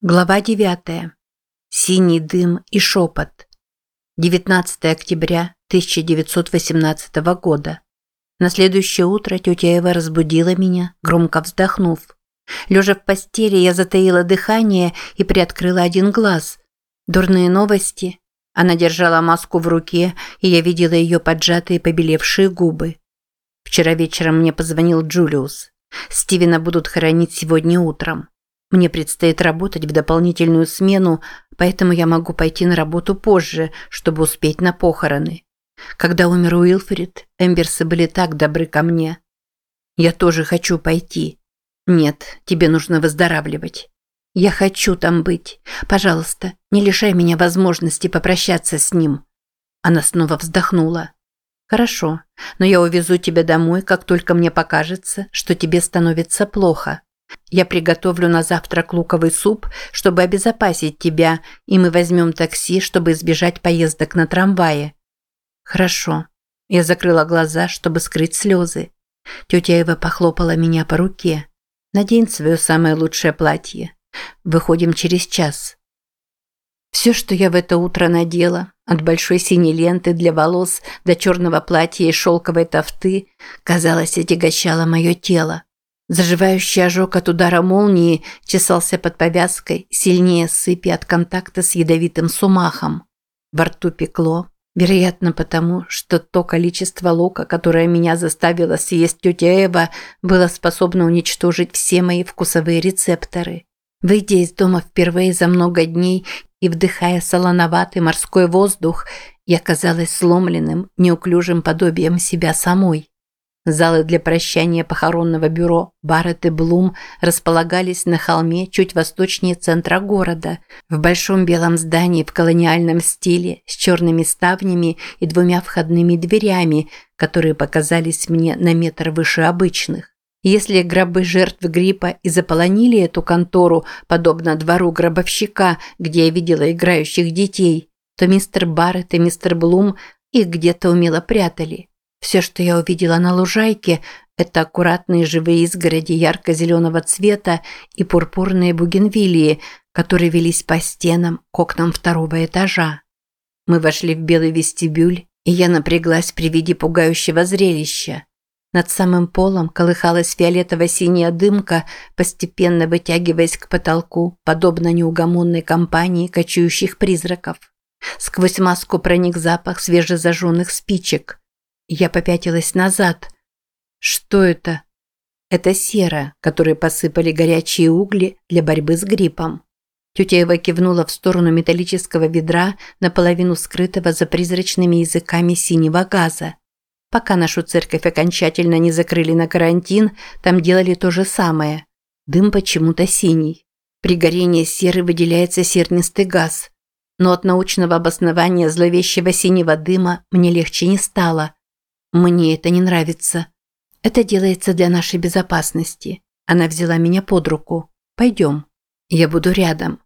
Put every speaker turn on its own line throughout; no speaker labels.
Глава 9. Синий дым и шепот. 19 октября 1918 года. На следующее утро тетя Эва разбудила меня, громко вздохнув. Лежа в постели, я затаила дыхание и приоткрыла один глаз. Дурные новости. Она держала маску в руке, и я видела ее поджатые побелевшие губы. Вчера вечером мне позвонил Джулиус. Стивена будут хоронить сегодня утром. Мне предстоит работать в дополнительную смену, поэтому я могу пойти на работу позже, чтобы успеть на похороны. Когда умер Уилфрид, Эмберсы были так добры ко мне. Я тоже хочу пойти. Нет, тебе нужно выздоравливать. Я хочу там быть. Пожалуйста, не лишай меня возможности попрощаться с ним. Она снова вздохнула. Хорошо, но я увезу тебя домой, как только мне покажется, что тебе становится плохо. Я приготовлю на завтрак луковый суп, чтобы обезопасить тебя, и мы возьмем такси, чтобы избежать поездок на трамвае. Хорошо. Я закрыла глаза, чтобы скрыть слезы. Тетя Эва похлопала меня по руке. Надень свое самое лучшее платье. Выходим через час. Все, что я в это утро надела, от большой синей ленты для волос до черного платья и шелковой тофты, казалось, отягощало мое тело. Заживающий ожог от удара молнии чесался под повязкой, сильнее сыпи от контакта с ядовитым сумахом. Во рту пекло, вероятно потому, что то количество лука, которое меня заставило съесть тетя Эва, было способно уничтожить все мои вкусовые рецепторы. Выйдя из дома впервые за много дней и вдыхая солоноватый морской воздух, я казалась сломленным, неуклюжим подобием себя самой. Залы для прощания похоронного бюро Барретт и Блум располагались на холме чуть восточнее центра города, в большом белом здании в колониальном стиле с черными ставнями и двумя входными дверями, которые показались мне на метр выше обычных. Если гробы жертв гриппа и заполонили эту контору, подобно двору гробовщика, где я видела играющих детей, то мистер Барретт и мистер Блум их где-то умело прятали. Все, что я увидела на лужайке, это аккуратные живые изгороди ярко-зеленого цвета и пурпурные бугенвилии, которые велись по стенам к окнам второго этажа. Мы вошли в белый вестибюль, и я напряглась при виде пугающего зрелища. Над самым полом колыхалась фиолетово-синяя дымка, постепенно вытягиваясь к потолку, подобно неугомонной компании кочующих призраков. Сквозь маску проник запах свежезажженных спичек. Я попятилась назад. Что это? Это сера, которой посыпали горячие угли для борьбы с гриппом. Тетя Ева кивнула в сторону металлического ведра, наполовину скрытого за призрачными языками синего газа. Пока нашу церковь окончательно не закрыли на карантин, там делали то же самое. Дым почему-то синий. При горении серы выделяется сернистый газ. Но от научного обоснования зловещего синего дыма мне легче не стало – мне это не нравится. Это делается для нашей безопасности. Она взяла меня под руку. Пойдем. Я буду рядом.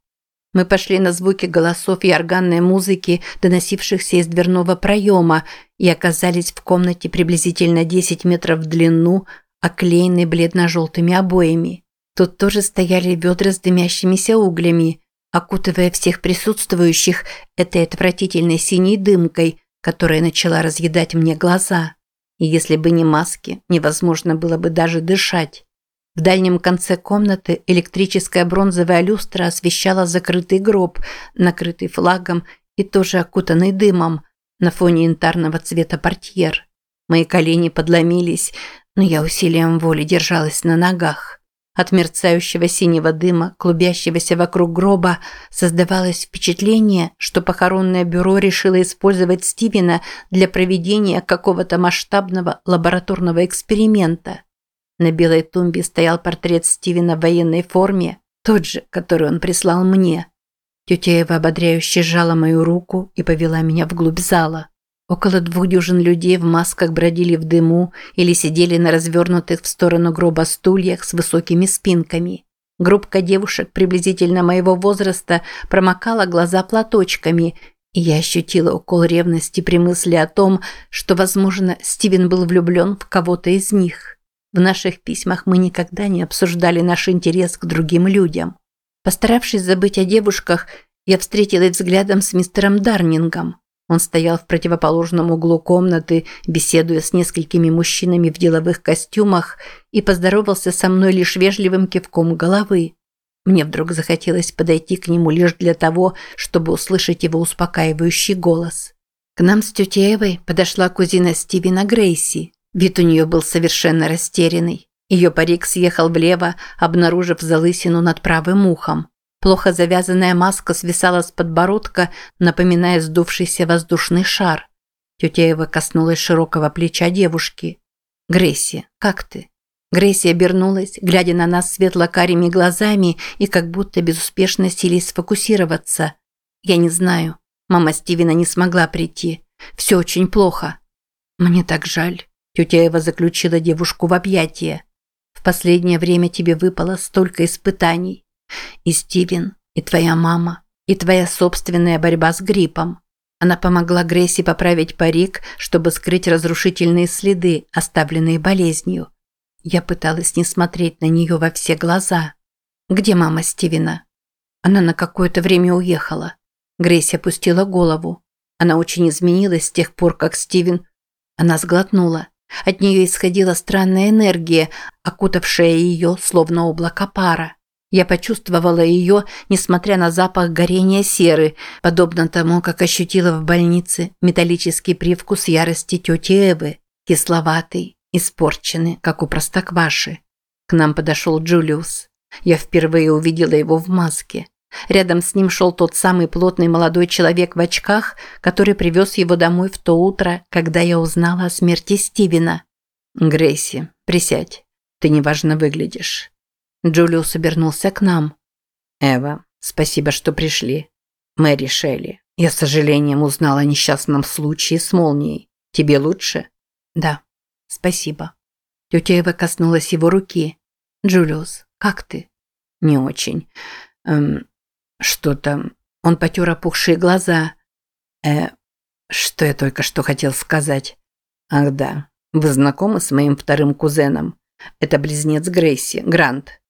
Мы пошли на звуки голосов и органной музыки, доносившихся из дверного проема, и оказались в комнате приблизительно 10 метров в длину, оклеенной бледно-желтыми обоями. Тут тоже стояли ведра с дымящимися углями, окутывая всех присутствующих этой отвратительной синей дымкой, которая начала разъедать мне глаза. И если бы не маски, невозможно было бы даже дышать. В дальнем конце комнаты электрическая бронзовая люстра освещала закрытый гроб, накрытый флагом и тоже окутанный дымом, на фоне янтарного цвета портьер. Мои колени подломились, но я усилием воли держалась на ногах. От мерцающего синего дыма, клубящегося вокруг гроба, создавалось впечатление, что похоронное бюро решило использовать Стивена для проведения какого-то масштабного лабораторного эксперимента. На белой тумбе стоял портрет Стивена в военной форме, тот же, который он прислал мне. Тетя Эва ободряюще сжала мою руку и повела меня вглубь зала. Около двух дюжин людей в масках бродили в дыму или сидели на развернутых в сторону гроба стульях с высокими спинками. Группка девушек приблизительно моего возраста промокала глаза платочками, и я ощутила укол ревности при мысли о том, что, возможно, Стивен был влюблен в кого-то из них. В наших письмах мы никогда не обсуждали наш интерес к другим людям. Постаравшись забыть о девушках, я встретилась взглядом с мистером Дарнингом. Он стоял в противоположном углу комнаты, беседуя с несколькими мужчинами в деловых костюмах и поздоровался со мной лишь вежливым кивком головы. Мне вдруг захотелось подойти к нему лишь для того, чтобы услышать его успокаивающий голос. К нам с тетей подошла кузина Стивена Грейси. Вид у нее был совершенно растерянный. Ее парик съехал влево, обнаружив залысину над правым ухом. Плохо завязанная маска свисала с подбородка, напоминая сдувшийся воздушный шар. Тетя Эва коснулась широкого плеча девушки. «Грейси, как ты?» Грейси обернулась, глядя на нас светло-карими глазами и как будто безуспешно сились сфокусироваться. «Я не знаю. Мама Стивена не смогла прийти. Все очень плохо». «Мне так жаль». Тетя Эва заключила девушку в объятия. «В последнее время тебе выпало столько испытаний. И Стивен, и твоя мама, и твоя собственная борьба с гриппом. Она помогла Грейси поправить парик, чтобы скрыть разрушительные следы, оставленные болезнью. Я пыталась не смотреть на нее во все глаза. «Где мама Стивена?» Она на какое-то время уехала. Грейси опустила голову. Она очень изменилась с тех пор, как Стивен... Она сглотнула. От нее исходила странная энергия, окутавшая ее, словно облако пара. Я почувствовала ее, несмотря на запах горения серы, подобно тому, как ощутила в больнице металлический привкус ярости тети Эвы, кисловатый, испорченный, как у простокваши. К нам подошел Джулиус. Я впервые увидела его в маске. Рядом с ним шел тот самый плотный молодой человек в очках, который привез его домой в то утро, когда я узнала о смерти Стивена. «Грейси, присядь. Ты неважно выглядишь». Джулиус обернулся к нам. «Эва, спасибо, что пришли. Мэри Шелли, я с сожалением узнала о несчастном случае с молнией. Тебе лучше?» «Да, спасибо». Тетя Эва коснулась его руки. «Джулиус, как ты?» «Не очень. Эм, что-то...» Он потер опухшие глаза. «Э, что я только что хотел сказать?» «Ах да, вы знакомы с моим вторым кузеном? Это близнец Грейси, Грант.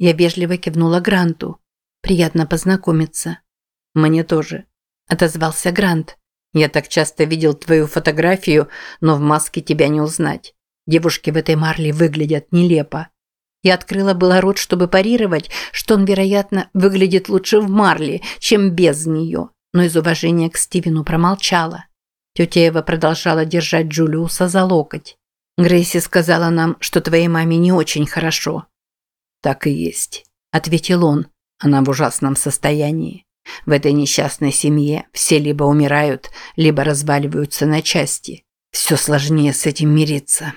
Я вежливо кивнула Гранту. «Приятно познакомиться». «Мне тоже», – отозвался Грант. «Я так часто видел твою фотографию, но в маске тебя не узнать. Девушки в этой марле выглядят нелепо». Я открыла было рот, чтобы парировать, что он, вероятно, выглядит лучше в марле, чем без нее, но из уважения к Стивену промолчала. Тетя Эва продолжала держать Джулиуса за локоть. «Грейси сказала нам, что твоей маме не очень хорошо. «Так и есть», – ответил он. «Она в ужасном состоянии. В этой несчастной семье все либо умирают, либо разваливаются на части. Все сложнее с этим мириться».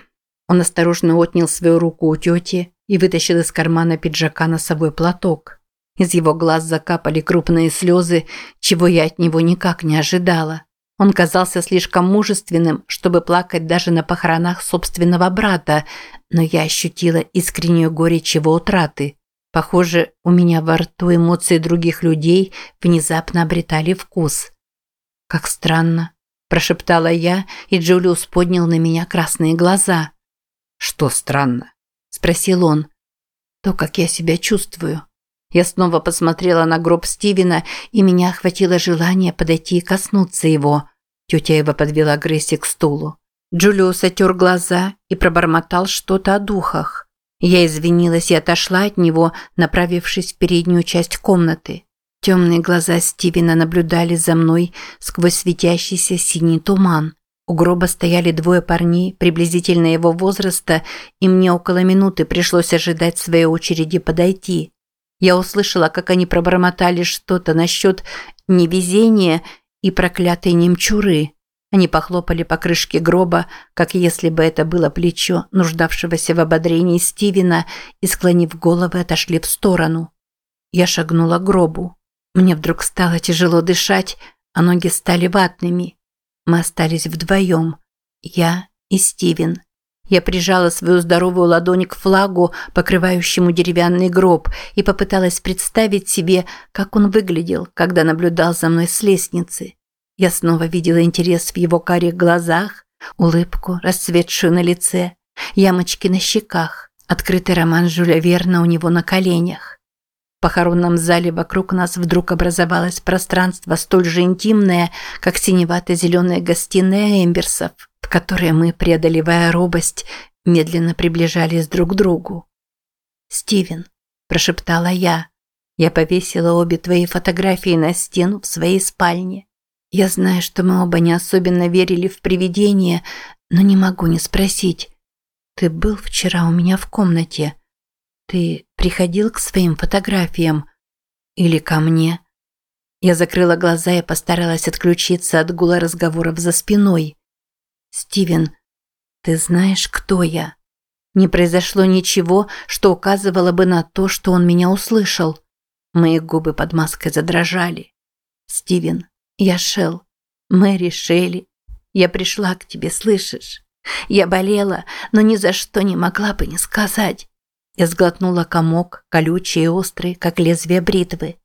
Он осторожно отнял свою руку у тети и вытащил из кармана пиджака носовой платок. Из его глаз закапали крупные слезы, чего я от него никак не ожидала. Он казался слишком мужественным, чтобы плакать даже на похоронах собственного брата, но я ощутила искреннюю горечь его утраты. Похоже, у меня во рту эмоции других людей внезапно обретали вкус. «Как странно», – прошептала я, и Джулиус поднял на меня красные глаза. «Что странно?» – спросил он. «То, как я себя чувствую». Я снова посмотрела на гроб Стивена, и меня охватило желание подойти и коснуться его. Тетя Эва подвела Грейси к стулу. Джулиус отер глаза и пробормотал что-то о духах. Я извинилась и отошла от него, направившись в переднюю часть комнаты. Темные глаза Стивена наблюдали за мной сквозь светящийся синий туман. У гроба стояли двое парней приблизительно его возраста, и мне около минуты пришлось ожидать своей очереди подойти. Я услышала, как они пробормотали что-то насчет невезения и проклятой немчуры. Они похлопали по крышке гроба, как если бы это было плечо нуждавшегося в ободрении Стивена, и, склонив головы, отошли в сторону. Я шагнула к гробу. Мне вдруг стало тяжело дышать, а ноги стали ватными. Мы остались вдвоем. Я и Стивен. Я прижала свою здоровую ладонь к флагу, покрывающему деревянный гроб, и попыталась представить себе, как он выглядел, когда наблюдал за мной с лестницы. Я снова видела интерес в его карих глазах, улыбку, расцветшую на лице, ямочки на щеках, открытый роман Жюля Верна у него на коленях. похоронном зале вокруг нас вдруг образовалось пространство столь же интимное, как синевато-зеленая гостиная Эмберсов, в которой мы, преодолевая робость, медленно приближались друг к другу. «Стивен», – прошептала я, – «я повесила обе твои фотографии на стену в своей спальне. Я знаю, что мы оба не особенно верили в привидения, но не могу не спросить. Ты был вчера у меня в комнате?» Ты приходил к своим фотографиям? Или ко мне? Я закрыла глаза и постаралась отключиться от гула разговоров за спиной. Стивен, ты знаешь, кто я? Не произошло ничего, что указывало бы на то, что он меня услышал. Мои губы под маской задрожали. Стивен, я Шел. Мэри Шелли. Я пришла к тебе, слышишь? Я болела, но ни за что не могла бы не сказать. Я сглотнула комок, колючий и острый, как лезвие бритвы.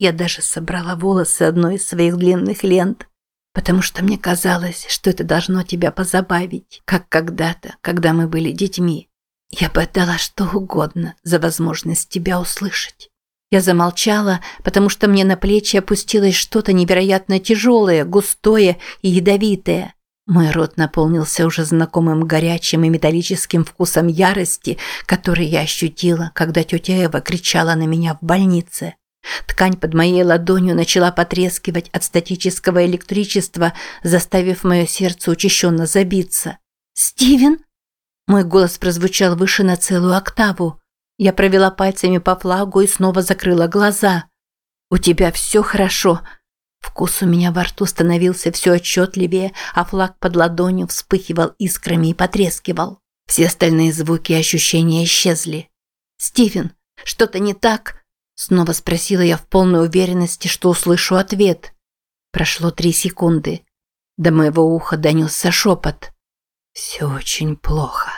Я даже собрала волосы одной из своих длинных лент, потому что мне казалось, что это должно тебя позабавить, как когда-то, когда мы были детьми. Я бы отдала что угодно за возможность тебя услышать. Я замолчала, потому что мне на плечи опустилось что-то невероятно тяжелое, густое и ядовитое. Мой рот наполнился уже знакомым горячим и металлическим вкусом ярости, который я ощутила, когда тетя Эва кричала на меня в больнице. Ткань под моей ладонью начала потрескивать от статического электричества, заставив мое сердце учащенно забиться. «Стивен?» Мой голос прозвучал выше на целую октаву. Я провела пальцами по флагу и снова закрыла глаза. «У тебя все хорошо», Вкус у меня во рту становился все отчетливее, а флаг под ладонью вспыхивал искрами и потрескивал. Все остальные звуки и ощущения исчезли. «Стивен, что-то не так?» Снова спросила я в полной уверенности, что услышу ответ. Прошло три секунды. До моего уха донесся шепот. «Все очень плохо».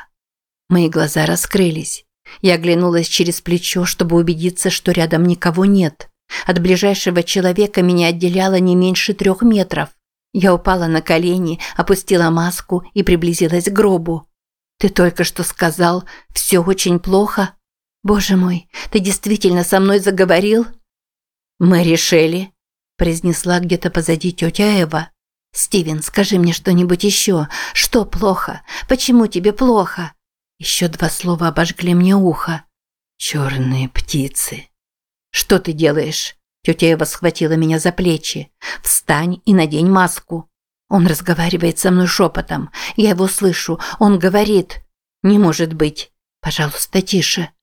Мои глаза раскрылись. Я оглянулась через плечо, чтобы убедиться, что рядом никого нет. От ближайшего человека меня отделяло не меньше трех метров. Я упала на колени, опустила маску и приблизилась к гробу. «Ты только что сказал, все очень плохо?» «Боже мой, ты действительно со мной заговорил?» «Мы решили», – произнесла где-то позади тетя Эва. «Стивен, скажи мне что-нибудь еще. Что плохо? Почему тебе плохо?» Еще два слова обожгли мне ухо. «Черные птицы». «Что ты делаешь?» Тетя Эва схватила меня за плечи. «Встань и надень маску». Он разговаривает со мной шепотом. Я его слышу. Он говорит. «Не может быть. Пожалуйста, тише».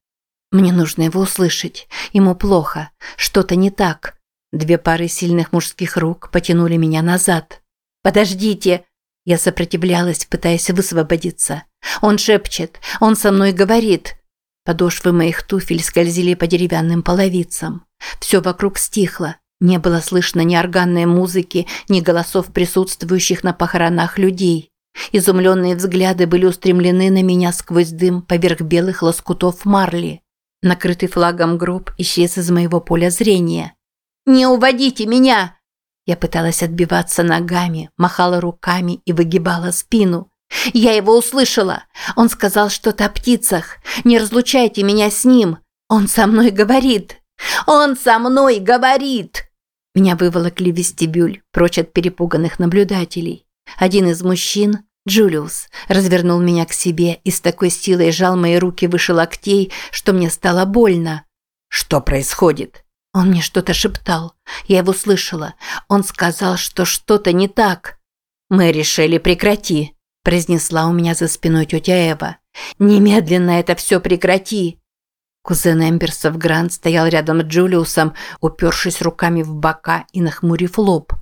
Мне нужно его услышать. Ему плохо. Что-то не так. Две пары сильных мужских рук потянули меня назад. «Подождите!» Я сопротивлялась, пытаясь высвободиться. Он шепчет. Он со мной говорит. Подошвы моих туфель скользили по деревянным половицам. Все вокруг стихло. Не было слышно ни органной музыки, ни голосов присутствующих на похоронах людей. Изумленные взгляды были устремлены на меня сквозь дым поверх белых лоскутов марли. Накрытый флагом гроб исчез из моего поля зрения. «Не уводите меня!» Я пыталась отбиваться ногами, махала руками и выгибала спину. Я его услышала. Он сказал что-то о птицах. Не разлучайте меня с ним. Он со мной говорит. Он со мной говорит. Меня выволокли в вестибюль, прочь от перепуганных наблюдателей. Один из мужчин, Джулиус, развернул меня к себе и с такой силой сжал мои руки выше локтей, что мне стало больно. Что происходит? Он мне что-то шептал. Я его слышала. Он сказал, что что-то не так. Мы решили прекрати произнесла у меня за спиной тетя Эва. «Немедленно это все прекрати!» Кузен Эмберсов Грант стоял рядом с Джулиусом, упершись руками в бока и нахмурив лоб.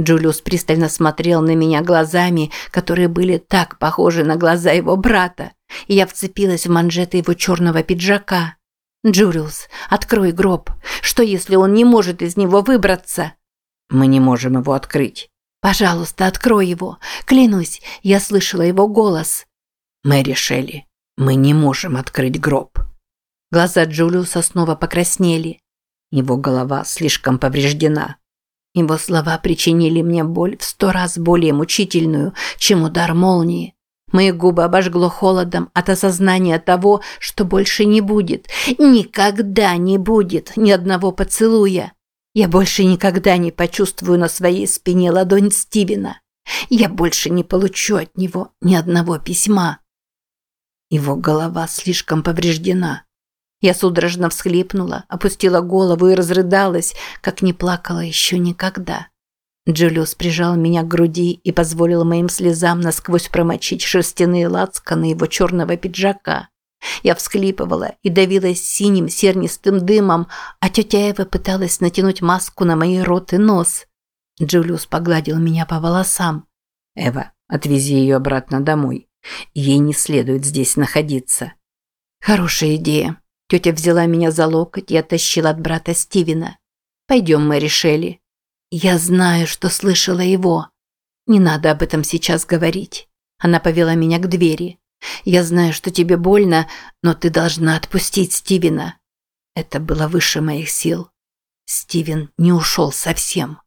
Джулиус пристально смотрел на меня глазами, которые были так похожи на глаза его брата, и я вцепилась в манжеты его черного пиджака. «Джулиус, открой гроб. Что, если он не может из него выбраться?» «Мы не можем его открыть», Пожалуйста, открой его. Клянусь, я слышала его голос. Мы решили, мы не можем открыть гроб. Глаза Джулиуса снова покраснели. Его голова слишком повреждена. Его слова причинили мне боль в сто раз более мучительную, чем удар молнии. Мои губы обожгло холодом от осознания того, что больше не будет, никогда не будет ни одного поцелуя. Я больше никогда не почувствую на своей спине ладонь Стивена. Я больше не получу от него ни одного письма. Его голова слишком повреждена. Я судорожно всхлипнула, опустила голову и разрыдалась, как не плакала еще никогда. Джулиус прижал меня к груди и позволил моим слезам насквозь промочить шерстяные лацканы его черного пиджака. Я всхлипывала и давилась синим сернистым дымом, а тетя Эва пыталась натянуть маску на мои рот и нос. Джулиус погладил меня по волосам.
«Эва, отвези ее обратно домой. Ей не следует здесь находиться».
«Хорошая идея». Тетя взяла меня за локоть и оттащила от брата Стивена. «Пойдем, Мэри Шелли». «Я знаю, что слышала его. Не надо об этом сейчас говорить». Она повела меня к двери. «Я знаю, что тебе больно, но ты должна отпустить Стивена». Это было выше моих сил. Стивен не ушел совсем.